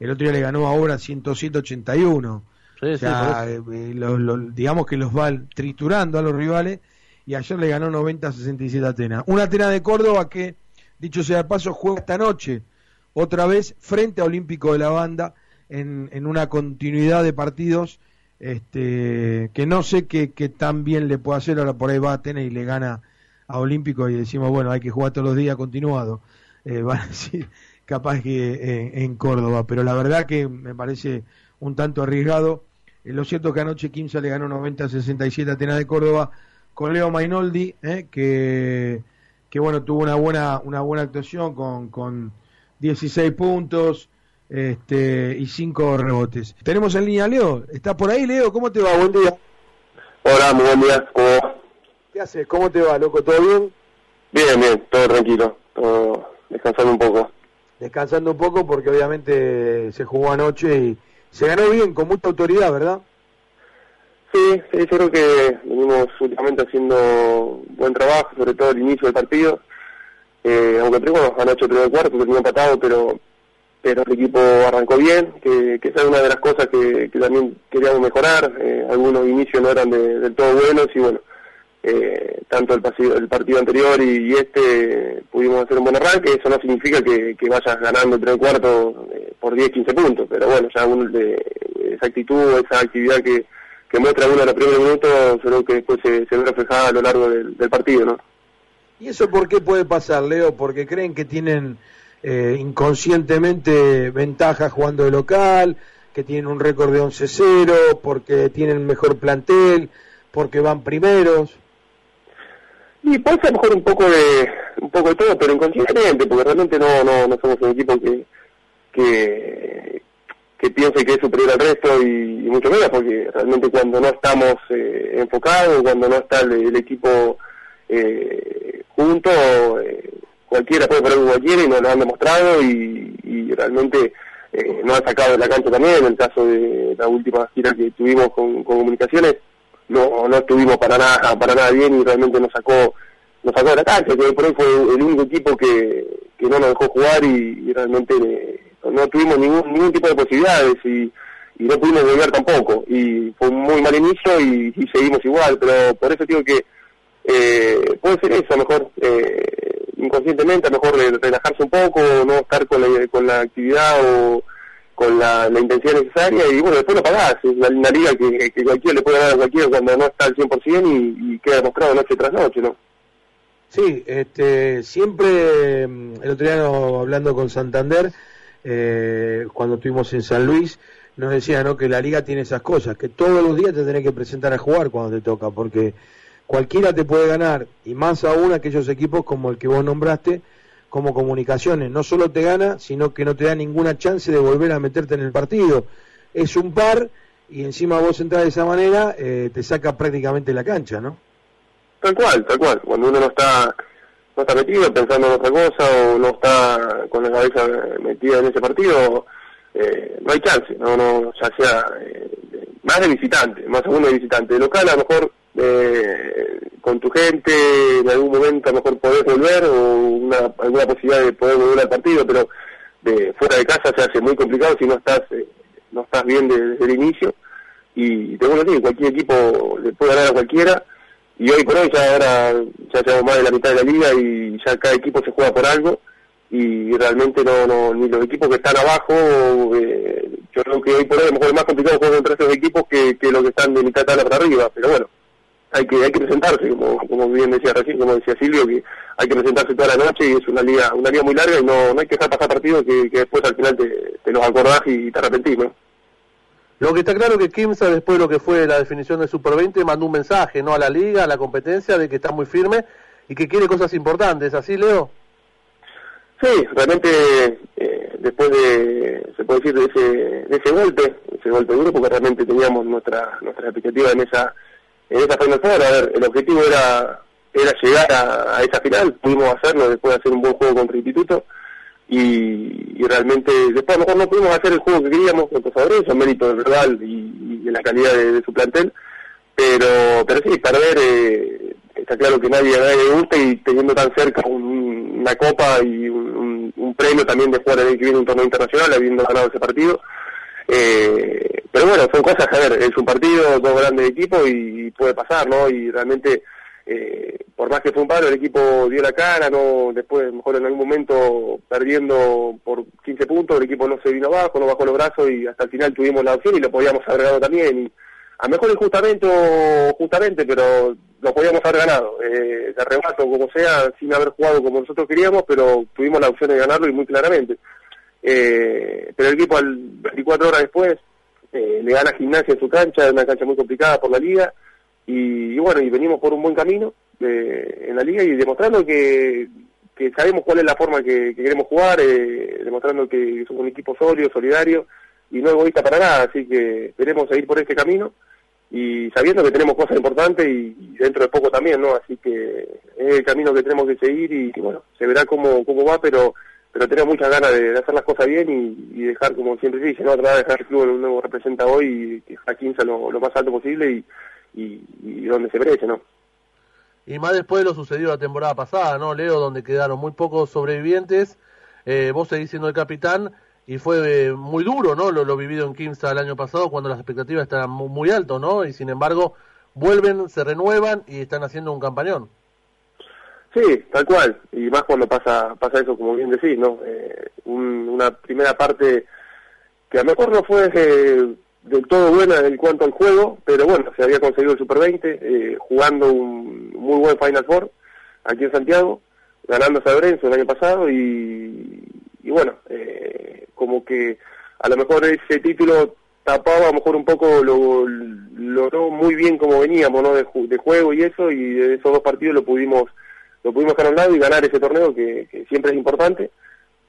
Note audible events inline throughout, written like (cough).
el otro día le ganó ahora 107-81. o sea, eh, digamos que los va triturando a los rivales y ayer le ganó 90-67 a Atenas. Una Atenas de Córdoba que, dicho sea de paso, juega esta noche otra vez frente a Olímpico de la Banda en, en una continuidad de partidos este, que no sé qué, tan bien le puede hacer, ahora por ahí va a Atenas y le gana a Olímpico y decimos, bueno, hay que jugar todos los días continuado, eh, (laughs) van a decir capaz que eh, en Córdoba, pero la verdad que me parece un tanto arriesgado. Eh, lo cierto es que anoche Quimsa le ganó 90-67 a Atenas de Córdoba con Leo Mainoldi, que, que bueno, tuvo una buena, una buena actuación con, con 16 puntos, este, y cinco rebotes. Tenemos en línea Leo. ¿Está por ahí, Leo? ¿Cómo te va? Buen día. Hola, muy buen día. ¿Cómo va? ¿Qué haces? ¿Cómo te va, loco? ¿Todo bien? Bien, bien, todo tranquilo. Todo descansando un poco. Descansando un poco porque obviamente se jugó anoche y se ganó bien, con mucha autoridad, ¿verdad? Sí, sí, yo creo que venimos últimamente haciendo buen trabajo, sobre todo el inicio del partido. Eh, aunque bueno, anoche el primer cuarto terminó empatado, pero pero el equipo arrancó bien, que, esa es una de las cosas que, también queríamos mejorar. Eh, algunos inicios no eran del todo buenos y bueno, eh, tanto el, partido anterior y, este pudimos hacer un buen arranque. Eso no significa que, vayas ganando el cuarto eh, por 10, 15 puntos, pero bueno, ya de, esa actitud, esa actividad que, muestra uno en los primeros minutos, creo que después se, ve reflejada a lo largo del, partido, ¿no? ¿Y eso por qué puede pasar, Leo? Porque creen que tienen eh, inconscientemente ventaja jugando de local, que tienen un récord de 11-0, porque tienen mejor plantel, porque van primeros. Y puede ser mejor un poco de un poco de todo, pero inconscientemente, porque realmente no no, no somos un equipo que que, piense que es superior al resto y, mucho menos, porque realmente cuando no estamos eh, enfocados, cuando no está el, equipo eh, junto, eh, cualquiera puede poner cualquiera y nos lo han demostrado y, y realmente eh, nos han sacado de la cancha también, en el caso de la última gira que tuvimos con, comunicaciones, no, no estuvimos para nada, para nada bien y realmente nos sacó, nos sacó de la cancha, que por ahí fue el único equipo que, que no nos dejó jugar y, realmente eh, no tuvimos ningún, ningún tipo de posibilidades y, y no pudimos volver tampoco. Y fue un muy mal inicio y, y seguimos igual, pero por eso digo que eh, puede ser eso, mejor eh, inconscientemente, a lo mejor relajarse un poco, no estar con la, con la actividad o con la, intención necesaria y bueno, después lo pagás. Es una, liga que, que, cualquiera le puede dar a cualquiera cuando no está al 100% y, y queda demostrado noche tras noche, ¿no? Sí, este, siempre, mm, el otro día hablando con Santander, eh, cuando estuvimos en San Luis, nos decía ¿no? que la liga tiene esas cosas, que todos los días te tenés que presentar a jugar cuando te toca, porque cualquiera te puede ganar, y más aún aquellos equipos como el que vos nombraste, como comunicaciones. No solo te gana, sino que no te da ninguna chance de volver a meterte en el partido. Es un par, y encima vos entras de esa manera, eh, te saca prácticamente la cancha, ¿no? Tal cual, tal cual. Cuando uno no está no está metido pensando en otra cosa o no está con la cabeza metida en ese partido, eh, no hay chance, no, no, ya sea eh, más de visitante, más aún de visitante. De local a lo mejor eh, con tu gente, en algún momento a lo mejor podés volver o una, alguna posibilidad de poder volver al partido, pero de fuera de casa se hace muy complicado si no estás eh, no estás bien desde, el inicio. Y tengo que cualquier equipo le puede ganar a cualquiera. Y hoy por hoy ya ahora ya llevamos más de la mitad de la liga y ya cada equipo se juega por algo. Y realmente no, no ni los equipos que están abajo eh, yo creo que hoy por hoy a lo mejor es más complicado jugar contra esos equipos que, que los que están de mitad de tabla para arriba pero bueno hay que hay que presentarse, como, como bien decía recién, como decía Silvio, que hay que presentarse toda la noche y es una liga una liga muy larga y no, no hay que dejar pasar partidos que, que después al final te, te los acordás y te arrepentís, ¿no? Lo que está claro es que Kimsa, después de lo que fue la definición del Super 20, mandó un mensaje no a la liga, a la competencia, de que está muy firme y que quiere cosas importantes. ¿Así, Leo? Sí, realmente eh, después de, se puede decir, de ese, de ese golpe, ese golpe duro, porque realmente teníamos nuestra, nuestra expectativa en esa en esa Final a ver, el objetivo era era llegar a, esa final, pudimos hacerlo después de hacer un buen juego contra Instituto y, realmente después a lo mejor no pudimos hacer el juego que queríamos contra San eso mérito del verdad y, de la calidad de, su plantel, pero pero sí, perder eh, está claro que nadie, a nadie le gusta y teniendo tan cerca una copa y un, un, premio también de jugar el que viene un torneo internacional habiendo ganado ese partido. Eh, pero bueno, son cosas, a ver, es un partido, dos grandes equipos y, puede pasar, ¿no? Y realmente, eh, por más que fue un paro, el equipo dio la cara, no después, mejor en algún momento, perdiendo por 15 puntos, el equipo no se vino abajo, no bajó los brazos y hasta el final tuvimos la opción y lo podíamos haber ganado también. Y a mejor injustamente justamente, pero lo podíamos haber ganado. Eh, de arrebato, como sea, sin haber jugado como nosotros queríamos, pero tuvimos la opción de ganarlo y muy claramente. Eh, pero el equipo al 24 horas después eh, le gana Gimnasia en su cancha, una cancha muy complicada por la liga, y, bueno, y venimos por un buen camino eh, en la liga y demostrando que, sabemos cuál es la forma que, queremos jugar, eh, demostrando que somos un equipo sólido, solidario y no egoísta para nada, así que queremos seguir por este camino y sabiendo que tenemos cosas importantes y, dentro de poco también, ¿no? Así que es el camino que tenemos que seguir y, y bueno, se verá cómo, cómo va, pero pero tenemos muchas ganas de, hacer las cosas bien y, dejar, como siempre se dice, ¿no? Tratar de dejar el club en un nuevo representa hoy y dejar 15 lo, más alto posible y, y, donde se merece, ¿no? Y más después de lo sucedido la temporada pasada, ¿no, Leo? Donde quedaron muy pocos sobrevivientes, eh, vos seguís siendo el capitán y fue eh, muy duro, ¿no? Lo, lo vivido en Kimsa el año pasado cuando las expectativas estaban muy, muy altas, ¿no? Y sin embargo, vuelven, se renuevan y están haciendo un campañón. Sí, tal cual, y más cuando pasa pasa eso, como bien decís, ¿no? Eh, una primera parte que a lo mejor no fue eh, del todo buena en cuanto al juego, pero bueno, se había conseguido el Super 20, eh, jugando un muy buen Final Four aquí en Santiago, ganando a San Lorenzo el año pasado, y, y bueno, eh, como que a lo mejor ese título tapaba a lo mejor un poco lo, lo muy bien como veníamos, ¿no? De, de juego y eso, y de esos dos partidos lo pudimos lo pudimos dejar a un lado y ganar ese torneo que, siempre es importante.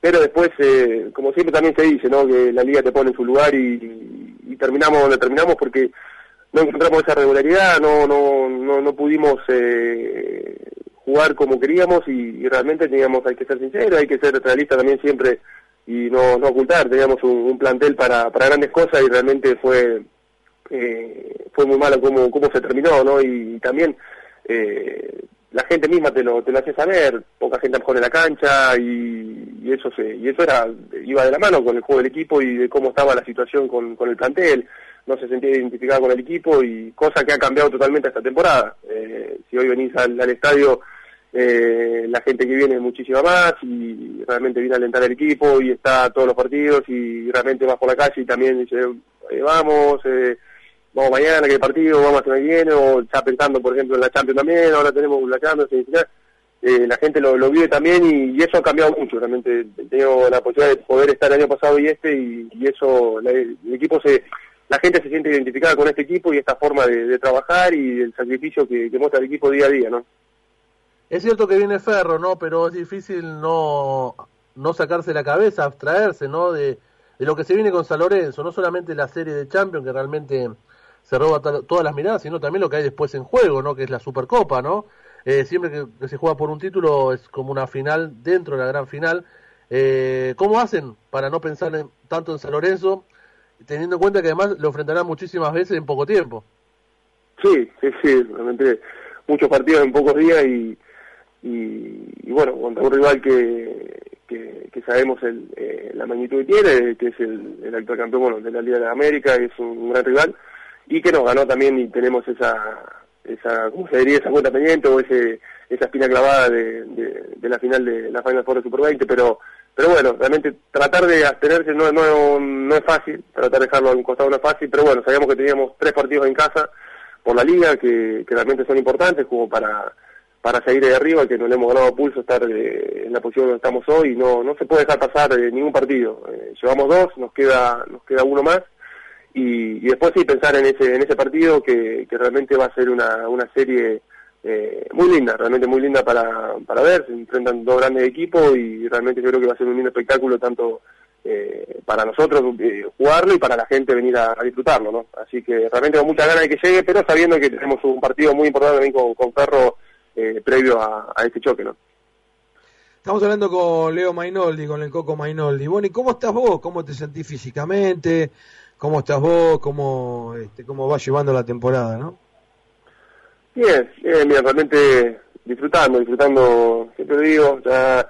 Pero después, eh, como siempre también se dice, ¿no? que la liga te pone en su lugar y, terminamos donde terminamos porque no encontramos esa regularidad, no no no, pudimos eh, jugar como queríamos y, realmente teníamos, hay que ser sinceros, hay que ser realista también siempre y no, ocultar, teníamos un, plantel para, para grandes cosas y realmente fue eh, fue muy malo cómo, cómo se terminó, ¿no? Y, también la gente misma te lo, te lo hace saber, poca gente mejor en la cancha y, eso se, y eso era iba de la mano con el juego del equipo y de cómo estaba la situación con, con el plantel, no se sentía identificado con el equipo y cosa que ha cambiado totalmente esta temporada. Eh, si hoy venís al, estadio, eh, la gente que viene es muchísima más y realmente viene a alentar el equipo y está todos los partidos y realmente vas por la calle y también dice, eh, vamos, eh, vamos mañana, qué partido, vamos a semana que viene, o ya pensando, por ejemplo, en la Champions también, ahora tenemos la Champions, eh, la gente lo, vive también y, eso ha cambiado mucho, realmente tengo la posibilidad de poder estar el año pasado y este, y, eso, el equipo se, la gente se siente identificada con este equipo y esta forma de, trabajar y el sacrificio que, muestra el equipo día a día, ¿no? Es cierto que viene Ferro, ¿no? Pero es difícil no, no sacarse la cabeza, abstraerse, ¿no? De, de lo que se viene con San Lorenzo, no solamente la serie de Champions, que realmente se roba todas las miradas, sino también lo que hay después en juego, ¿no? Que es la Supercopa, ¿no? Eh, siempre que, se juega por un título es como una final dentro de la gran final. Eh, ¿Cómo hacen para no pensar tanto en San Lorenzo, teniendo en cuenta que además lo enfrentarán muchísimas veces en poco tiempo? Sí, sí, sí, realmente muchos partidos en pocos días y, y, bueno, contra un rival que, que, sabemos el, eh, la magnitud que tiene, que es el, el actual campeón bueno, de la Liga de América, es un gran rival y que nos ganó también y tenemos esa, esa ¿cómo se diría? Esa cuenta pendiente o ese, esa espina clavada de, de, la final de la Final Four de Super 20, pero pero bueno, realmente tratar de abstenerse no, no, no es fácil, tratar de dejarlo a un costado no es fácil, pero bueno, sabíamos que teníamos tres partidos en casa por la liga que, que realmente son importantes como para para seguir de arriba, que no le hemos ganado pulso estar eh, en la posición donde estamos hoy, no no se puede dejar pasar eh, ningún partido. Eh, llevamos dos, nos queda nos queda uno más y, después sí pensar en ese en ese partido que, realmente va a ser una, una serie eh, muy linda, realmente muy linda para, para ver, se enfrentan dos grandes equipos y realmente yo creo que va a ser un lindo espectáculo tanto eh, para nosotros eh, jugarlo y para la gente venir a, disfrutarlo, ¿no? Así que realmente con mucha ganas de que llegue, pero sabiendo que tenemos un partido muy importante también con, con Ferro previo a, a este choque, ¿no? Estamos hablando con Leo Mainoldi, con el Coco Mainoldi. Bueno, ¿y cómo estás vos? ¿Cómo te sentís físicamente? ¿Cómo estás vos? ¿Cómo, este, cómo vas llevando la temporada, no? Bien, bien, realmente disfrutando, disfrutando, siempre digo, ya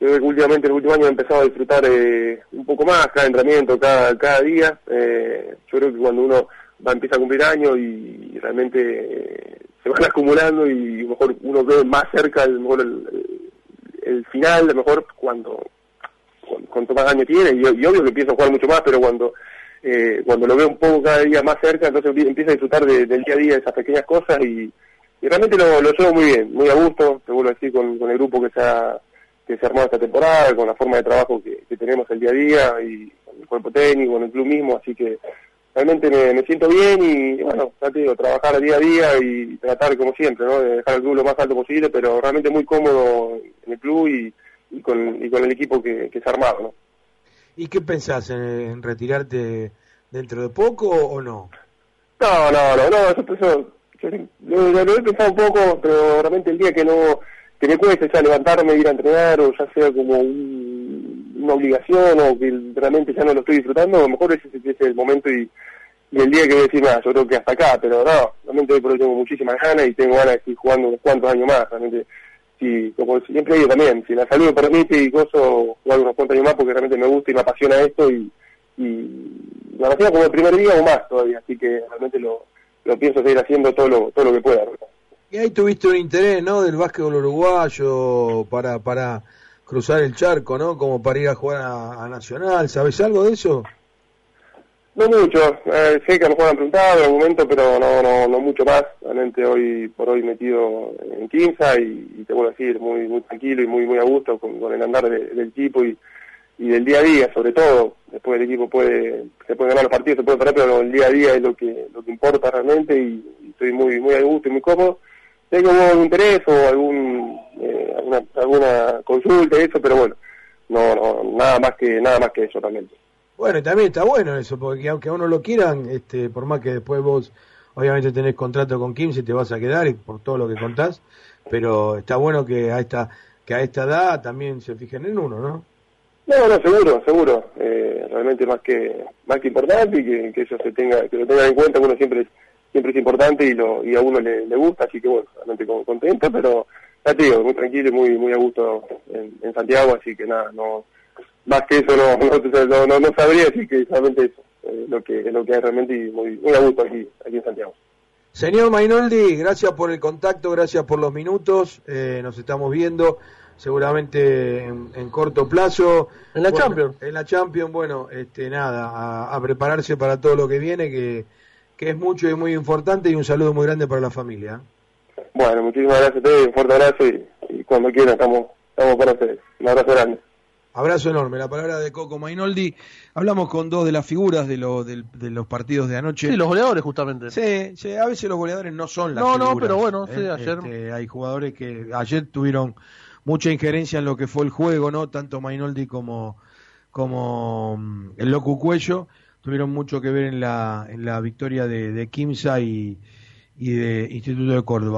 Yo últimamente, el último año he empezado a disfrutar eh, un poco más cada entrenamiento, cada, cada día. Eh, yo creo que cuando uno va empieza a cumplir años y, realmente eh, se van (laughs) acumulando y mejor uno ve más cerca el, mejor el, final, a lo mejor cuando, cuanto más años tiene, y, y, obvio que empieza a jugar mucho más, pero cuando eh, cuando lo veo un poco cada día más cerca, entonces empieza a disfrutar del día a día de esas pequeñas cosas y, realmente lo, lo llevo muy bien, muy a gusto, te vuelvo a decir, con, con el grupo que se ha que se armó esta temporada, con la forma de trabajo que, tenemos el día a día y con el cuerpo técnico, con el club mismo, así que realmente me, siento bien y bueno, ya te digo, trabajar día a día y tratar como siempre, ¿no? De dejar el club lo más alto posible, pero realmente muy cómodo en el club y, con, y con el equipo que, que se ha armado. ¿Y qué pensás en, retirarte dentro de poco o no? No, no, no, no, eso, eso yo, lo, he pensado un poco, pero realmente el día que no que me cueste ya levantarme, ir a entrenar, o ya sea como una obligación, o que realmente ya no lo estoy disfrutando, a lo mejor ese, es el momento y, el día que voy a decir, nada, yo creo que hasta acá, pero no, realmente hoy tengo muchísimas ganas y tengo ganas de seguir jugando unos cuantos años más, realmente, si, como siempre digo también, si la salud me permite y gozo jugar unos cuantos más porque realmente me gusta y me apasiona esto y, y me apasiona como el primer día o más todavía, así que realmente lo, lo pienso seguir haciendo todo lo, todo lo que pueda. Y ahí tuviste un interés, ¿no? Del básquetbol uruguayo para, para cruzar el charco, ¿no? Como para ir a jugar a, Nacional. ¿Sabes algo de eso? No mucho. Eh, sé que a lo mejor han preguntado en momento, pero no, no, no mucho más. Realmente hoy por hoy metido en Quinza y, te vuelvo a decir, muy muy tranquilo y muy muy a gusto con, el andar del equipo y, y del día a día, sobre todo. Después el equipo puede se puede ganar los partidos, se puede perder, pero el día a día es lo que lo que importa realmente y, y estoy muy muy a gusto y muy cómodo tengo algún interés o algún eh, alguna, alguna consulta eso pero bueno no, no nada más que nada más que eso también bueno y también está bueno eso porque aunque a uno lo quieran este por más que después vos obviamente tenés contrato con Kim, se te vas a quedar por todo lo que contás pero está bueno que a esta que a esta edad también se fijen en uno no no, no, seguro, seguro. Eh, realmente más que más que importante y que, eso se tenga que lo tengan en cuenta. Uno siempre siempre es importante y, lo, y a uno le, gusta, así que bueno, realmente contento, pero ya te digo, muy tranquilo y muy, muy a gusto en, Santiago, así que nada, no más que eso (laughs) no, no, no, sabría decir que solamente eso, eh, lo que es lo que hay realmente y muy, muy a gusto aquí, aquí en Santiago. Señor Mainoldi, gracias por el contacto, gracias por los minutos, eh, nos estamos viendo seguramente en, corto plazo. En la Champions. En la Champions, bueno, este, nada, a, a prepararse para todo lo que viene, que que es mucho y muy importante y un saludo muy grande para la familia. Bueno, muchísimas gracias a ustedes, un fuerte abrazo y, cuando quieran estamos, estamos para ustedes. Un abrazo grande. Abrazo enorme. La palabra de Coco Mainoldi. Hablamos con dos de las figuras de, lo, de, los partidos de anoche. Sí, los goleadores justamente. Sí, sí, a veces los goleadores no son las no, figuras. No, pero bueno, sí, ¿eh? ayer. Este, hay jugadores que ayer tuvieron mucha injerencia en lo que fue el juego, ¿no? Tanto Mainoldi como, como mm, el Loco Cuello tuvieron mucho que ver en la, en la victoria de, de Kimsa y, y de Instituto de Córdoba.